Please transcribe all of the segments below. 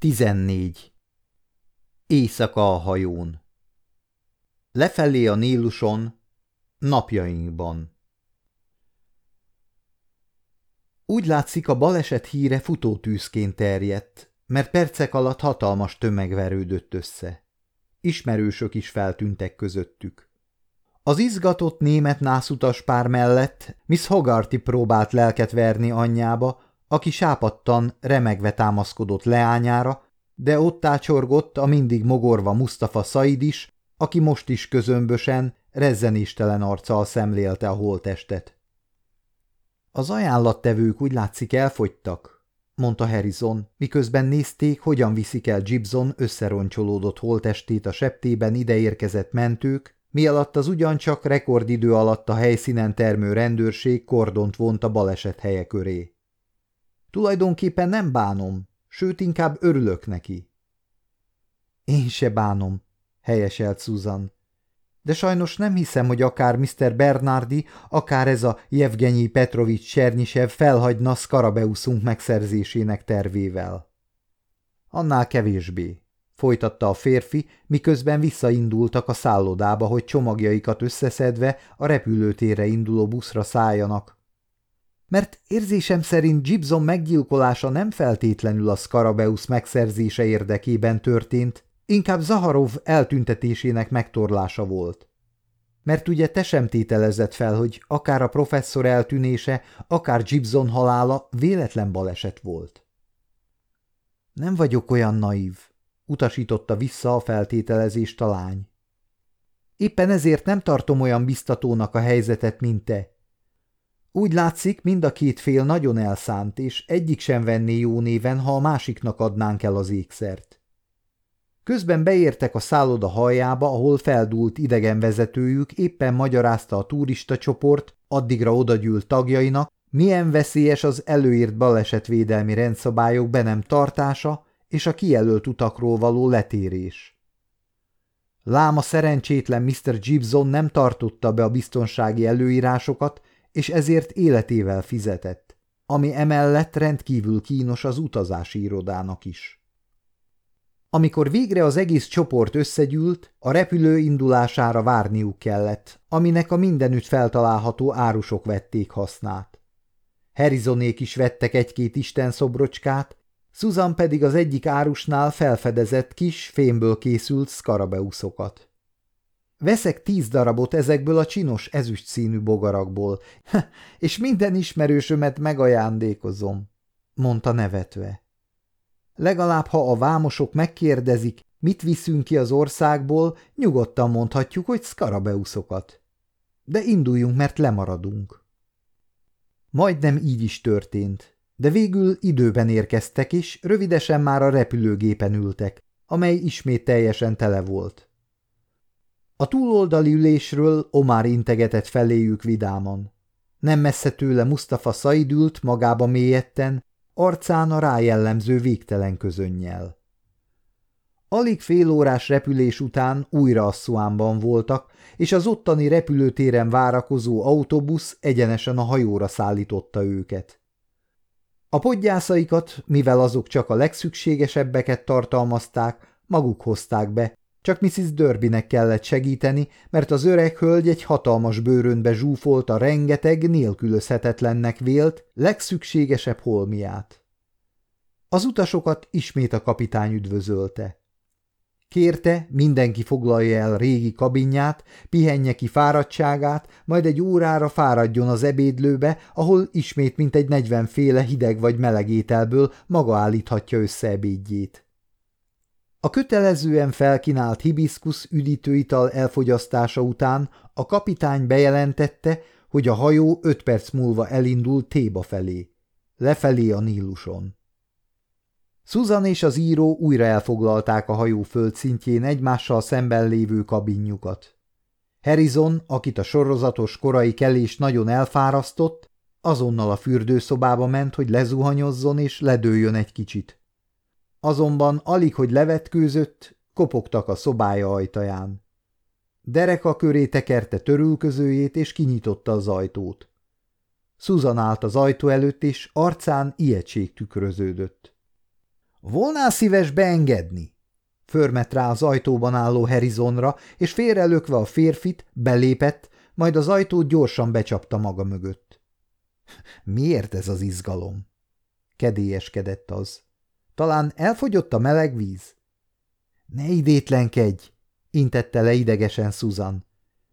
14. Éjszaka a hajón Lefelé a Níluson, napjainkban Úgy látszik, a baleset híre futótűzként terjedt, mert percek alatt hatalmas tömeg verődött össze. Ismerősök is feltűntek közöttük. Az izgatott német nászutas pár mellett Miss Hogarty próbált lelket verni anyjába, aki sápadtan, remegve támaszkodott leányára, de ott ácsorgott a mindig mogorva Mustafa Said is, aki most is közömbösen, rezzenéstelen arccal szemlélte a holtestet. Az ajánlattevők úgy látszik elfogytak, mondta Harrison, miközben nézték, hogyan viszik el Gibson összeroncsolódott holtestét a septében ideérkezett mentők, mi alatt az ugyancsak rekordidő alatt a helyszínen termő rendőrség kordont vont a baleset helye köré. Tulajdonképpen nem bánom, sőt inkább örülök neki. Én se bánom, helyeselt Susan. De sajnos nem hiszem, hogy akár Mr. Bernardi, akár ez a Jevgenyi Petrovics Cernyisev felhagyna Skarabeuszunk megszerzésének tervével. Annál kevésbé, folytatta a férfi, miközben visszaindultak a szállodába, hogy csomagjaikat összeszedve a repülőtérre induló buszra szálljanak. Mert érzésem szerint Gibson meggyilkolása nem feltétlenül a Skarabeusz megszerzése érdekében történt, inkább Zaharov eltüntetésének megtorlása volt. Mert ugye te sem tételezett fel, hogy akár a professzor eltűnése, akár Gibson halála véletlen baleset volt. Nem vagyok olyan naív, utasította vissza a feltételezést a lány. Éppen ezért nem tartom olyan biztatónak a helyzetet, mint te. Úgy látszik, mind a két fél nagyon elszánt, és egyik sem venné jó néven, ha a másiknak adnánk el az ékszert. Közben beértek a szálloda hajjába, ahol feldúlt idegenvezetőjük éppen magyarázta a turista csoport addigra odagyűlt tagjainak, milyen veszélyes az előírt balesetvédelmi rendszabályok be nem tartása és a kijelölt utakról való letérés. Láma szerencsétlen Mr. Gibson nem tartotta be a biztonsági előírásokat, és ezért életével fizetett, ami emellett rendkívül kínos az utazási irodának is. Amikor végre az egész csoport összegyűlt, a repülő indulására várniuk kellett, aminek a mindenütt feltalálható árusok vették hasznát. Herizonék is vettek egy-két isten szobrocskát, Susan pedig az egyik árusnál felfedezett kis, fémből készült szkarabeuszokat. Veszek tíz darabot ezekből a csinos ezüst színű bogarakból, és minden ismerősömet megajándékozom, mondta nevetve. Legalább, ha a vámosok megkérdezik, mit viszünk ki az országból, nyugodtan mondhatjuk, hogy szkarabeuszokat. De induljunk, mert lemaradunk. Majdnem így is történt, de végül időben érkeztek, és rövidesen már a repülőgépen ültek, amely ismét teljesen tele volt. A túloldali ülésről Omar integetett feléjük vidáman. Nem messze tőle Mustafa Said magába mélyetten, arcán a rájellemző végtelen közönnyel. Alig fél órás repülés után újra Asszuánban voltak, és az ottani repülőtéren várakozó autóbusz egyenesen a hajóra szállította őket. A podgyászaikat, mivel azok csak a legszükségesebbeket tartalmazták, maguk hozták be, csak Mrs. Dörbinek kellett segíteni, mert az öreg hölgy egy hatalmas bőrönbe zsúfolta rengeteg nélkülözhetetlennek vélt, legszükségesebb holmiát. Az utasokat ismét a kapitány üdvözölte. Kérte, mindenki foglalja el régi kabinját, pihenje ki fáradtságát, majd egy órára fáradjon az ebédlőbe, ahol ismét mintegy negyvenféle hideg vagy meleg ételből maga állíthatja össze ebédjét. A kötelezően felkínált hibiszkusz üdítőital elfogyasztása után a kapitány bejelentette, hogy a hajó öt perc múlva elindul Téba felé, lefelé a Níluson. Susan és az író újra elfoglalták a hajó földszintjén egymással szemben lévő kabinjukat. Harrison, akit a sorozatos korai kelés nagyon elfárasztott, azonnal a fürdőszobába ment, hogy lezuhanyozzon és ledőjön egy kicsit. Azonban alig, hogy levetkőzött, kopogtak a szobája ajtaján. Dereka köré tekerte törülközőjét, és kinyitotta az ajtót. Susan állt az ajtó előtt, és arcán ijegység tükröződött. Volnál szíves beengedni? Förmet rá az ajtóban álló Harrisonra, és félrelökve a férfit, belépett, majd az ajtót gyorsan becsapta maga mögött. Miért ez az izgalom? Kedélyeskedett az. Talán elfogyott a meleg víz? Ne idétlenkedj, intette le idegesen Susan.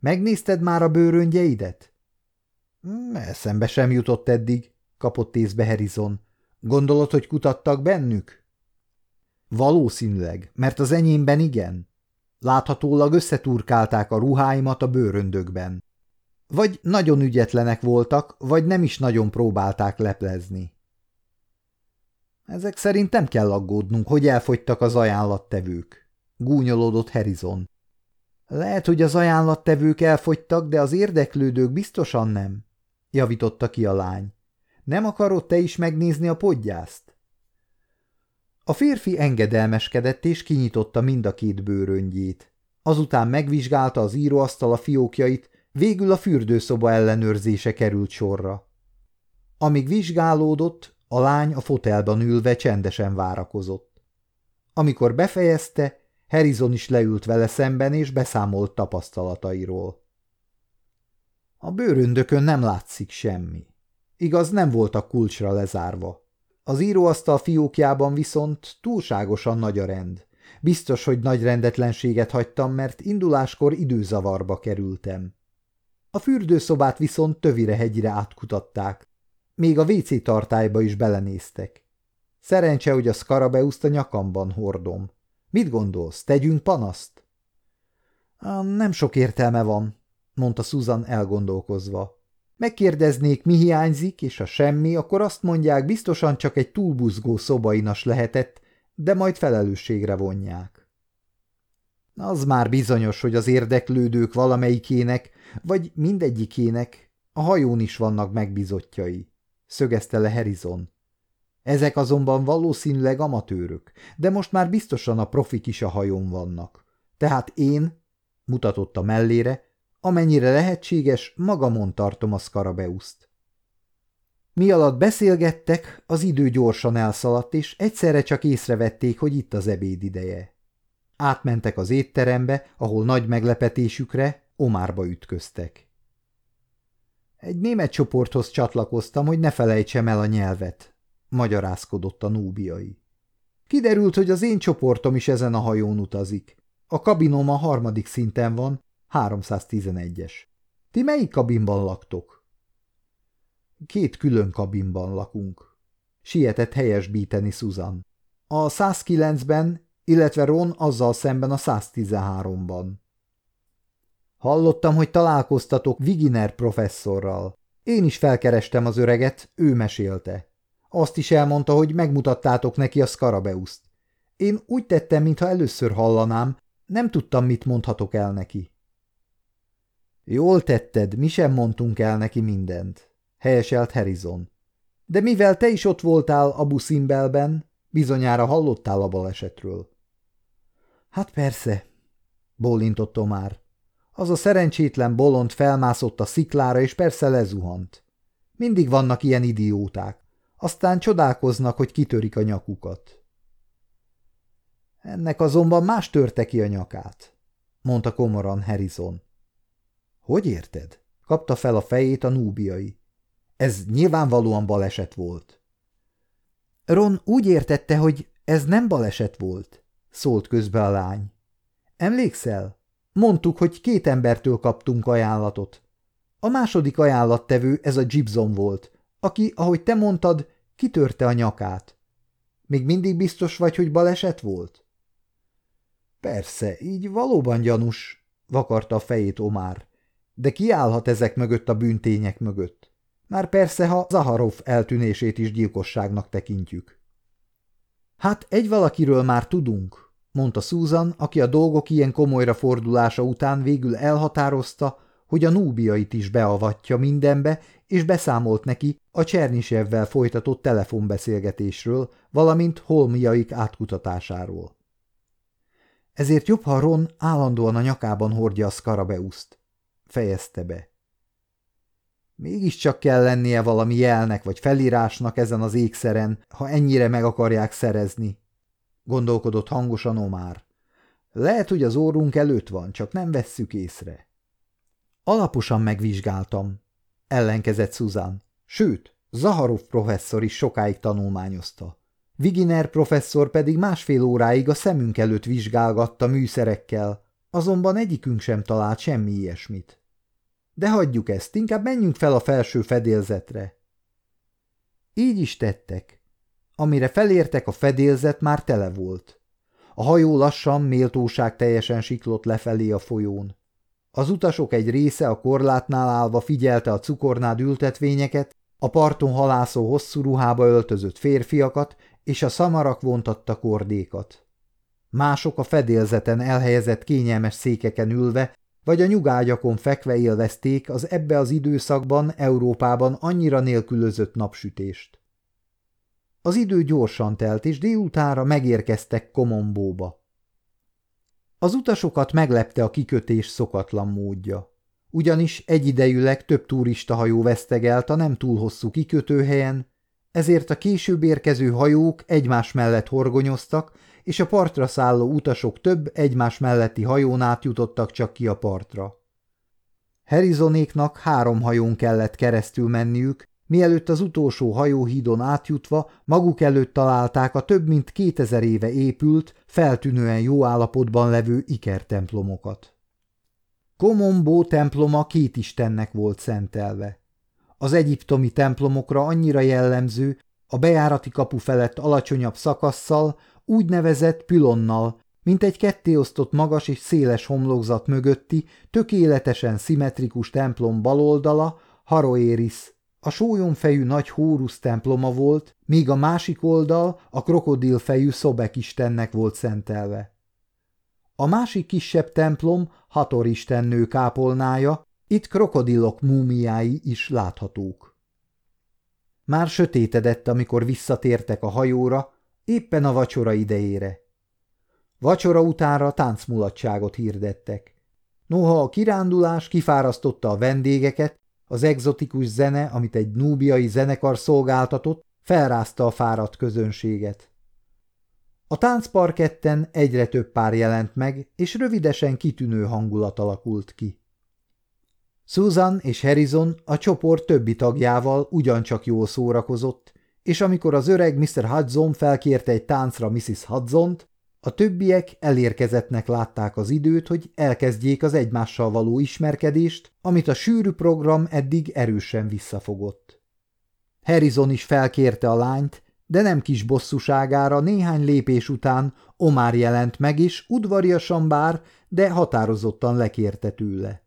Megnézted már a bőröngyeidet? Hmm, eszembe sem jutott eddig, kapott észbe Harrison. Gondolod, hogy kutattak bennük? Valószínűleg, mert az enyémben igen. Láthatólag összeturkálták a ruháimat a bőröndökben. Vagy nagyon ügyetlenek voltak, vagy nem is nagyon próbálták leplezni. Ezek szerint nem kell aggódnunk, hogy elfogytak az ajánlattevők. Gúnyolódott Harrison. Lehet, hogy az ajánlattevők elfogytak, de az érdeklődők biztosan nem, javította ki a lány. Nem akarod te is megnézni a podgyászt? A férfi engedelmeskedett és kinyitotta mind a két bőröngyét. Azután megvizsgálta az íróasztal a fiókjait, végül a fürdőszoba ellenőrzése került sorra. Amíg vizsgálódott, a lány a fotelban ülve csendesen várakozott. Amikor befejezte, Harrison is leült vele szemben, és beszámolt tapasztalatairól. A bőröndökön nem látszik semmi. Igaz, nem voltak kulcsra lezárva. Az íróasztal fiókjában viszont túlságosan nagy a rend. Biztos, hogy nagy rendetlenséget hagytam, mert induláskor időzavarba kerültem. A fürdőszobát viszont tövire hegyre átkutatták. Még a WC tartályba is belenéztek. Szerencse, hogy a szkarabeuszt a nyakamban hordom. Mit gondolsz, tegyünk panaszt? Nem sok értelme van, mondta Susan elgondolkozva. Megkérdeznék, mi hiányzik, és ha semmi, akkor azt mondják, biztosan csak egy túlbuzgó szobainas lehetett, de majd felelősségre vonják. Az már bizonyos, hogy az érdeklődők valamelyikének, vagy mindegyikének a hajón is vannak megbizottjai, szögezte le Harrison. Ezek azonban valószínűleg amatőrök, de most már biztosan a profik is a hajón vannak. Tehát én, mutatott a mellére, amennyire lehetséges, magamon tartom a szkarabeuszt. Mi alatt beszélgettek, az idő gyorsan elszaladt, és egyszerre csak észrevették, hogy itt az ebéd ideje. Átmentek az étterembe, ahol nagy meglepetésükre Omárba ütköztek. Egy német csoporthoz csatlakoztam, hogy ne felejtsem el a nyelvet, magyarázkodott a núbiai. Kiderült, hogy az én csoportom is ezen a hajón utazik. A kabinom a harmadik szinten van, 311-es. Ti melyik kabinban laktok? Két külön kabinban lakunk. Sietett helyesbíteni Susan. A 109-ben, illetve Ron azzal szemben a 113-ban. Hallottam, hogy találkoztatok Viginer professzorral. Én is felkerestem az öreget, ő mesélte. Azt is elmondta, hogy megmutattátok neki a Skarabeuszt. Én úgy tettem, mintha először hallanám, nem tudtam, mit mondhatok el neki. Jól tetted, mi sem mondtunk el neki mindent, helyeselt Harrison. De mivel te is ott voltál a buszimbelben, bizonyára hallottál a balesetről. Hát persze, bólintott Omar. Az a szerencsétlen bolond felmászott a sziklára, és persze lezuhant. Mindig vannak ilyen idióták. Aztán csodálkoznak, hogy kitörik a nyakukat. Ennek azonban más törte ki a nyakát, mondta komoran Harrison. Hogy érted? Kapta fel a fejét a núbiai. Ez nyilvánvalóan baleset volt. Ron úgy értette, hogy ez nem baleset volt, szólt közbe a lány. Emlékszel? Mondtuk, hogy két embertől kaptunk ajánlatot. A második ajánlattevő ez a Gibson volt, aki, ahogy te mondtad, kitörte a nyakát. Még mindig biztos vagy, hogy baleset volt? Persze, így valóban gyanús, vakarta a fejét Omár. De ki állhat ezek mögött a bűntények mögött? Már persze, ha Zaharov eltűnését is gyilkosságnak tekintjük. Hát egy valakiről már tudunk, mondta Susan, aki a dolgok ilyen komolyra fordulása után végül elhatározta, hogy a núbiait is beavatja mindenbe, és beszámolt neki a Csernisevvel folytatott telefonbeszélgetésről, valamint holmiaik átkutatásáról. Ezért jobb, ha Ron állandóan a nyakában hordja a Skarabeuszt fejezte be. Mégiscsak kell lennie valami jelnek vagy felírásnak ezen az ékszeren, ha ennyire meg akarják szerezni, gondolkodott hangosan Omár. Lehet, hogy az órunk előtt van, csak nem vesszük észre. Alaposan megvizsgáltam, ellenkezett Susan. Sőt, Zaharov professzor is sokáig tanulmányozta. Viginer professzor pedig másfél óráig a szemünk előtt vizsgálgatta műszerekkel, azonban egyikünk sem talált semmi ilyesmit. De hagyjuk ezt, inkább menjünk fel a felső fedélzetre. Így is tettek. Amire felértek, a fedélzet már tele volt. A hajó lassan, méltóság teljesen siklott lefelé a folyón. Az utasok egy része a korlátnál állva figyelte a cukornád ültetvényeket, a parton halászó hosszú ruhába öltözött férfiakat, és a szamarak vontatta kordékat. Mások a fedélzeten elhelyezett kényelmes székeken ülve, vagy a nyugágyakon fekve élvezték az ebbe az időszakban Európában annyira nélkülözött napsütést. Az idő gyorsan telt, és délutára megérkeztek Komombóba. Az utasokat meglepte a kikötés szokatlan módja. Ugyanis egyidejűleg több turistahajó vesztegelt a nem túl hosszú kikötőhelyen, ezért a később érkező hajók egymás mellett horgonyoztak, és a partra szálló utasok több egymás melletti hajón átjutottak csak ki a partra. Herizonéknak három hajón kellett keresztül menniük, mielőtt az utolsó hajóhídon átjutva maguk előtt találták a több mint kétezer éve épült, feltűnően jó állapotban levő ikertemplomokat. Komombó temploma két istennek volt szentelve. Az egyiptomi templomokra annyira jellemző, a bejárati kapu felett alacsonyabb szakasszal, úgynevezett pülonnal, mint egy kettéosztott magas és széles homlokzat mögötti, tökéletesen szimmetrikus templom baloldala, Haroéris, a sólyomfejű nagy Hórusz temploma volt, míg a másik oldal a krokodilfejű Szobek istennek volt szentelve. A másik kisebb templom Hator istennő kápolnája, itt krokodilok múmiái is láthatók. Már sötétedett, amikor visszatértek a hajóra, éppen a vacsora idejére. Vacsora utánra táncmulatságot hirdettek. Noha a kirándulás kifárasztotta a vendégeket, az egzotikus zene, amit egy núbiai zenekar szolgáltatott, felrázta a fáradt közönséget. A táncparketten egyre több pár jelent meg, és rövidesen kitűnő hangulat alakult ki. Susan és Harrison a csoport többi tagjával ugyancsak jól szórakozott, és amikor az öreg Mr. Hudson felkérte egy táncra Mrs. Hudsont, a többiek elérkezettnek látták az időt, hogy elkezdjék az egymással való ismerkedést, amit a sűrű program eddig erősen visszafogott. Harrison is felkérte a lányt, de nem kis bosszúságára néhány lépés után Omar jelent meg, és udvariasan bár, de határozottan lekérte tőle.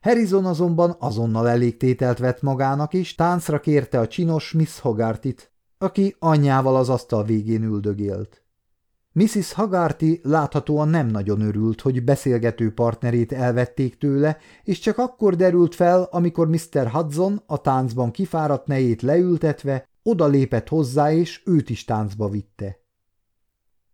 Harrison azonban azonnal elégtételt vett magának, és táncra kérte a csinos Miss Hogartit, aki anyjával az asztal végén üldögélt. Mrs. Hagarty láthatóan nem nagyon örült, hogy beszélgető partnerét elvették tőle, és csak akkor derült fel, amikor Mr. Hudson a táncban kifáradt nejét leültetve oda lépett hozzá, és őt is táncba vitte.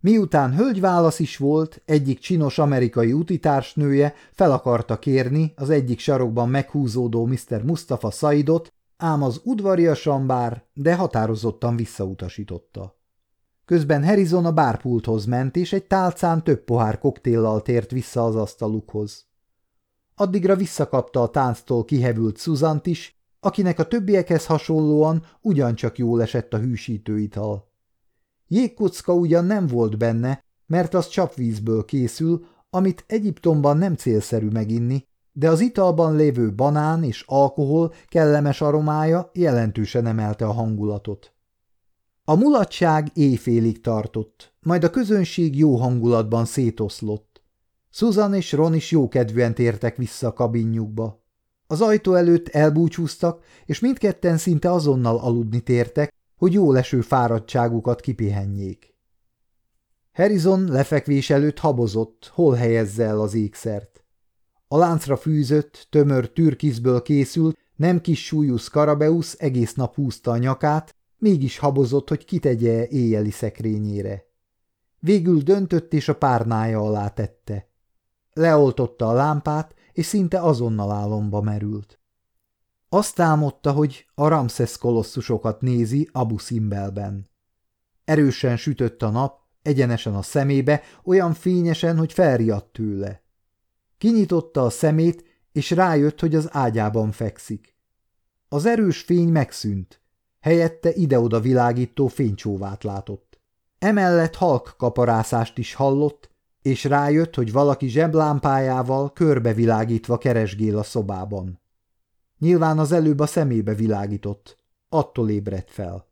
Miután hölgyválasz is volt, egyik csinos amerikai utitársnője fel akarta kérni az egyik sarokban meghúzódó Mr. Mustafa Saidot, ám az udvariasan bár, de határozottan visszautasította. Közben Harrison a bárpulthoz ment, és egy tálcán több pohár koktéllal tért vissza az asztalukhoz. Addigra visszakapta a tánctól kihevült Szuzant is, akinek a többiekhez hasonlóan ugyancsak jól esett a hűsítő ital. Jégkocka ugyan nem volt benne, mert az csapvízből készül, amit Egyiptomban nem célszerű meginni, de az italban lévő banán és alkohol kellemes aromája jelentősen emelte a hangulatot. A mulatság éjfélig tartott, majd a közönség jó hangulatban szétoszlott. Susan és Ron is jókedvűen tértek vissza a kabinjukba. Az ajtó előtt elbúcsúztak, és mindketten szinte azonnal aludni tértek, hogy jó leső fáradtságukat kipihenjék. Harrison lefekvés előtt habozott, hol helyezze el az ékszert. A láncra fűzött, tömör türkizből készült, nem kis súlyú Skarabeusz egész nap húzta a nyakát, Mégis habozott, hogy kitegye éjjeli szekrényére. Végül döntött, és a párnája alá tette. Leoltotta a lámpát, és szinte azonnal álomba merült. Azt álmodta, hogy a Ramszesz kolosszusokat nézi Abu Simbelben. Erősen sütött a nap, egyenesen a szemébe, olyan fényesen, hogy felriadt tőle. Kinyitotta a szemét, és rájött, hogy az ágyában fekszik. Az erős fény megszűnt, helyette ide-oda világító fénycsóvát látott. Emellett halk kaparászást is hallott, és rájött, hogy valaki zseblámpájával körbevilágítva keresgél a szobában. Nyilván az előbb a szemébe világított, attól ébredt fel.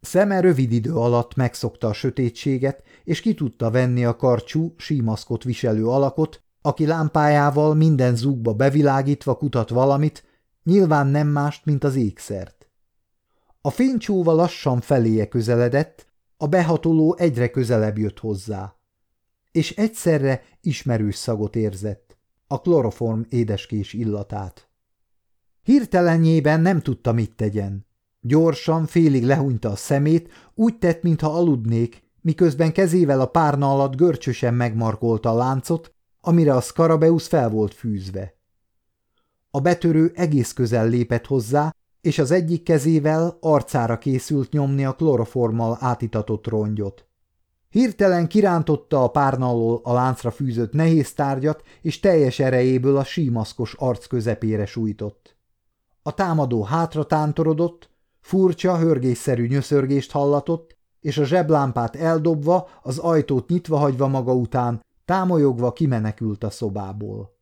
Szeme rövid idő alatt megszokta a sötétséget, és ki tudta venni a karcsú, símaszkot viselő alakot, aki lámpájával minden zúgba bevilágítva kutat valamit, nyilván nem mást, mint az ékszert. A fénycsóva lassan feléje közeledett, a behatoló egyre közelebb jött hozzá. És egyszerre ismerős szagot érzett, a kloroform édeskés illatát. Hirtelenjében nem tudta, mit tegyen. Gyorsan, félig lehúnyta a szemét, úgy tett, mintha aludnék, miközben kezével a párna alatt görcsösen megmarkolta a láncot, amire a Skarabeusz fel volt fűzve. A betörő egész közel lépett hozzá, és az egyik kezével arcára készült nyomni a kloroformmal átitatott rongyot. Hirtelen kirántotta a párna alól a láncra fűzött nehéz tárgyat, és teljes erejéből a símaszkos arc közepére sújtott. A támadó hátra tántorodott, furcsa, hörgésszerű nyöszörgést hallatott, és a zseblámpát eldobva, az ajtót nyitva hagyva maga után, támolyogva kimenekült a szobából.